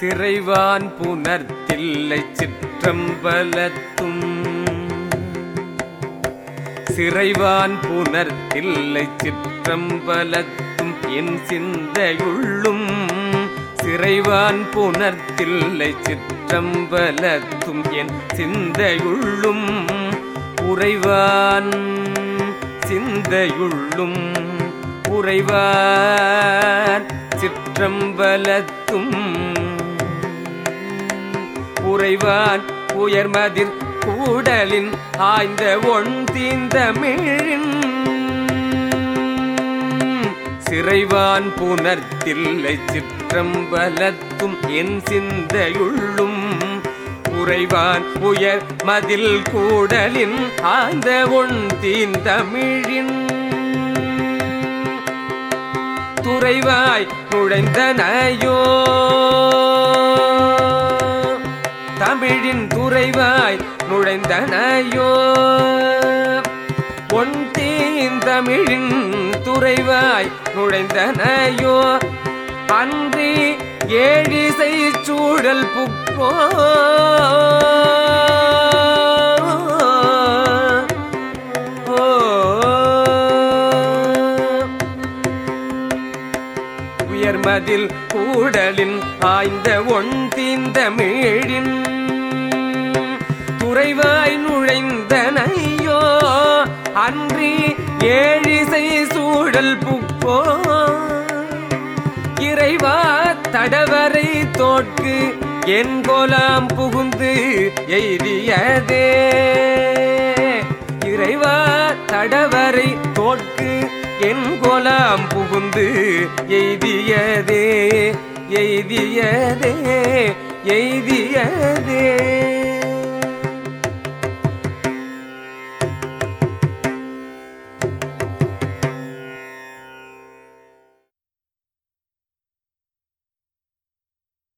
சிறைவான் புனர்த்தில்லை சிற்றம்பலத்தும். சிறைவான் புனர்த்தில்லை சிற்றம்பலத்தும் என் சிந்தையுள்ளும். சிறைவான் புனர்த்தில்லை சிற்றம்பலத்தும் என் சிந்தையுள்ளும். உறைவான் சிந்தையுள்ளும். உறைவான் சிற்றம்பலத்தும். உறைவான் உயர்மதிர் கூடலின் ஆய்ந்த ஒன் தீந்தமிழின் சிறைவான் புனர்த்தில்லை சிற்றம்பலத்தும் என் சிந்தையுள்ளும். உறைவான் உயர் மதில் கூடலின் ஆந்த ஒன் தீந்தமிழின் துறைவாய் நுழைந்தனையோ தமிழின் துறைவாய் நுழைந்தனையோ? பொன் தீந்தமிழின் துறைவாய் நுழைந்தனையோ? அன்றி ஏழிசை சூழல் புப்போ? உயர்மதில் கூடலின் ஆய்ந்த ஒன் தீந்தமிழின் துறைவாய் நுழைந்தனையோ? அன்றி ஏழிசை சூழல் புக்கோ இறைவா தடவரை தோற்கு என் கோலாம் புகுந்து எய்தியதே. இறைவா தடவரை தோற்கு என் கோலாம் புகுந்து எய்தியதே. எய்தியதே எய்தியதே.